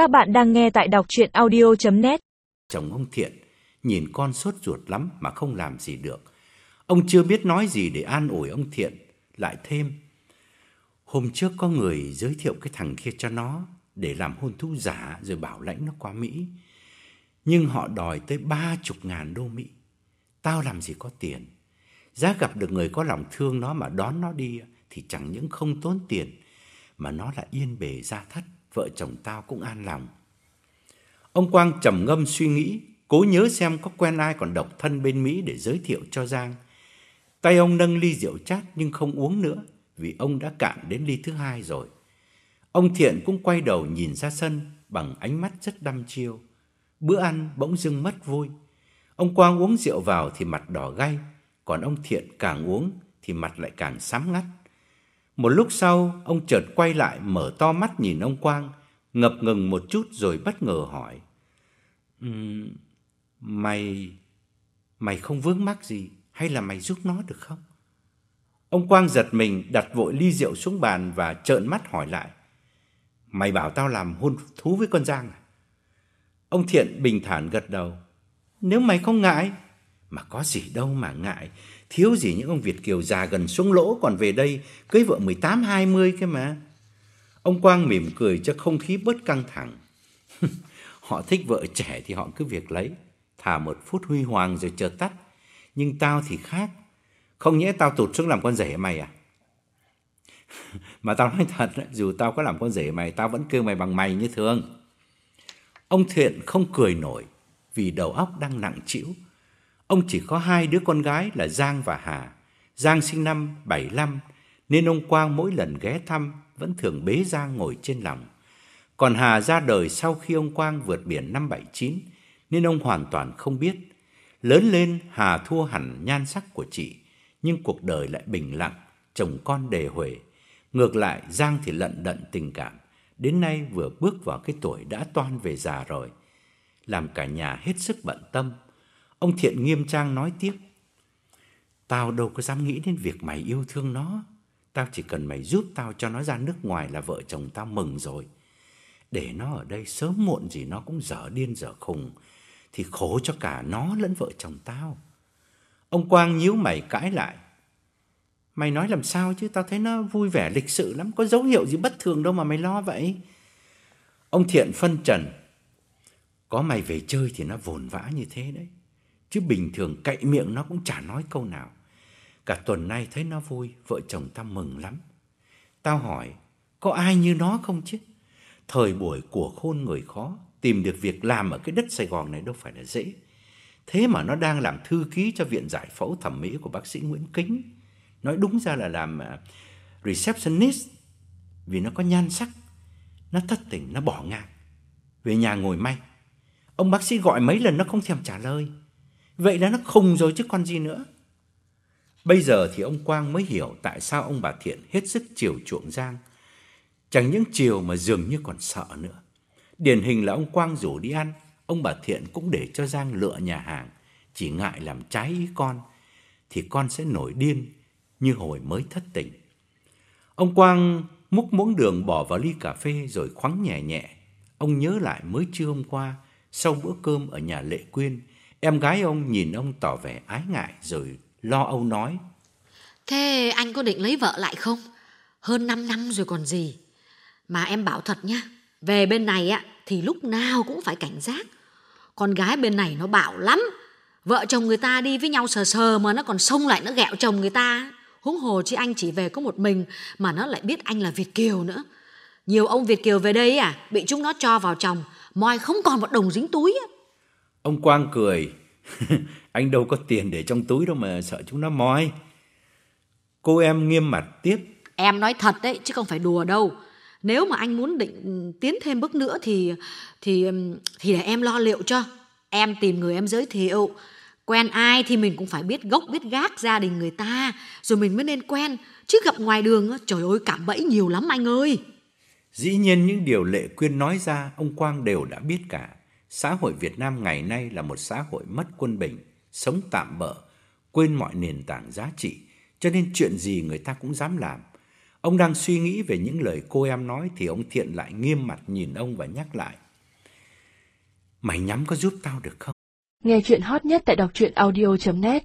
Các bạn đang nghe tại đọc chuyện audio.net Chồng ông Thiện nhìn con sốt ruột lắm mà không làm gì được. Ông chưa biết nói gì để an ủi ông Thiện, lại thêm. Hôm trước có người giới thiệu cái thằng kia cho nó để làm hôn thú giả rồi bảo lãnh nó qua Mỹ. Nhưng họ đòi tới ba chục ngàn đô Mỹ. Tao làm gì có tiền. Giá gặp được người có lòng thương nó mà đón nó đi thì chẳng những không tốn tiền mà nó lại yên bề ra thất, vợ chồng tao cũng an lòng. Ông Quang trầm ngâm suy nghĩ, cố nhớ xem có quen ai còn độc thân bên Mỹ để giới thiệu cho Giang. Tay ông nâng ly rượu chát nhưng không uống nữa vì ông đã cạn đến ly thứ hai rồi. Ông Thiện cũng quay đầu nhìn ra sân bằng ánh mắt rất đăm chiêu. Bữa ăn bỗng dưng mất vui. Ông Quang uống rượu vào thì mặt đỏ gay, còn ông Thiện càng uống thì mặt lại càng sám ngắt. Một lúc sau, ông chợt quay lại mở to mắt nhìn ông Quang, ngập ngừng một chút rồi bất ngờ hỏi. Um, mày... mày không vướng mắc gì hay là mày giúp nó được không? Ông Quang giật mình đặt vội ly rượu xuống bàn và trợn mắt hỏi lại. Mày bảo tao làm hôn thú với con Giang à? Ông Thiện bình thản gật đầu. Nếu mày không ngại, mà có gì đâu mà ngại, thiếu gì những ông Việt kiều già gần xuống lỗ còn về đây cưới vợ 18 20 cái mà. Ông Quang mỉm cười cho không khí bớt căng thẳng. họ thích vợ trẻ thì họ cứ việc lấy, thả một phút huy hoàng rồi chợt tắt. Nhưng tao thì khác, không nhẽ tao tụt xuống làm con rể mày à? mà tao nói thật, dù tao có làm con rể mày, tao vẫn kêu mày bằng mày như thường. Ông Thiện không cười nổi vì đầu óc đang nặng trĩu. Ông chỉ có hai đứa con gái là Giang và Hà. Giang sinh năm 75 nên ông Quang mỗi lần ghé thăm vẫn thường bế Giang ngồi trên lòng. Còn Hà ra đời sau khi ông Quang vượt biển năm 79 nên ông hoàn toàn không biết. Lớn lên Hà thua hẳn nhan sắc của chị, nhưng cuộc đời lại bình lặng, chồng con đề huề. Ngược lại Giang thì lận đận tình cảm, đến nay vừa bước vào cái tuổi đã toan về già rồi. Làm cả nhà hết sức bận tâm. Ông Thiện nghiêm trang nói tiếp. Tao đâu có dám nghĩ đến việc mày yêu thương nó. Tao chỉ cần mày giúp tao cho nó ra nước ngoài là vợ chồng tao mừng rồi. Để nó ở đây sớm muộn gì nó cũng dở điên dở khùng. Thì khổ cho cả nó lẫn vợ chồng tao. Ông Quang nhíu mày cãi lại. Mày nói làm sao chứ tao thấy nó vui vẻ lịch sự lắm. Có dấu hiệu gì bất thường đâu mà mày lo vậy. Ông Thiện phân trần. Có mày về chơi thì nó vồn vã như thế đấy. Chứ bình thường cậy miệng nó cũng chả nói câu nào. Cả tuần nay thấy nó vui, vợ chồng tao mừng lắm. Tao hỏi, có ai như nó không chứ? Thời buổi của khôn người khó, tìm được việc làm ở cái đất Sài Gòn này đâu phải là dễ. Thế mà nó đang làm thư ký cho viện giải phẫu thẩm mỹ của bác sĩ Nguyễn Kính. Nói đúng ra là làm à, receptionist vì nó có nhan sắc. Nó thất tình, nó bỏ ngang. Về nhà ngồi may. Ông bác sĩ gọi mấy lần nó không thèm trả lời. Vậy là nó không rồi chứ con gì nữa. Bây giờ thì ông Quang mới hiểu tại sao ông bà Thiện hết sức chiều chuộng Giang. Chẳng những chiều mà dường như còn sợ nữa. Điển hình là ông Quang rủ đi ăn, ông bà Thiện cũng để cho Giang lựa nhà hàng, chỉ ngại làm trái ý con thì con sẽ nổi điên như hồi mới thất tình. Ông Quang múc muỗng đường bỏ vào ly cà phê rồi khoắng nhẹ nhẹ. Ông nhớ lại mới trưa hôm qua, sau bữa cơm ở nhà Lệ Quyên, em gái ông nhìn ông tỏ vẻ ái ngại rồi lo âu nói. Thế anh có định lấy vợ lại không? Hơn 5 năm rồi còn gì. Mà em bảo thật nhá, về bên này á thì lúc nào cũng phải cảnh giác. Con gái bên này nó bạo lắm. Vợ chồng người ta đi với nhau sờ sờ mà nó còn xông lại nó ghẹo chồng người ta. Huống hồ chứ anh chỉ về có một mình mà nó lại biết anh là Việt Kiều nữa. Nhiều ông Việt Kiều về đây à, bị chúng nó cho vào chồng, moi không còn một đồng dính túi á. Ông Quang cười. anh đâu có tiền để trong túi đâu mà sợ chúng nó moi. Cô em nghiêm mặt tiếp. Em nói thật đấy chứ không phải đùa đâu. Nếu mà anh muốn định tiến thêm bước nữa thì thì thì để em lo liệu cho. Em tìm người em giới thiệu. Quen ai thì mình cũng phải biết gốc biết gác gia đình người ta rồi mình mới nên quen. Chứ gặp ngoài đường trời ơi cảm bẫy nhiều lắm anh ơi. Dĩ nhiên những điều Lệ Quyên nói ra ông Quang đều đã biết cả. Xã hội Việt Nam ngày nay là một xã hội mất quân bình, sống tạm bỡ, quên mọi nền tảng giá trị, cho nên chuyện gì người ta cũng dám làm. Ông đang suy nghĩ về những lời cô em nói thì ông Thiện lại nghiêm mặt nhìn ông và nhắc lại. Mày nhắm có giúp tao được không? Nghe chuyện hot nhất tại đọc truyện audio.net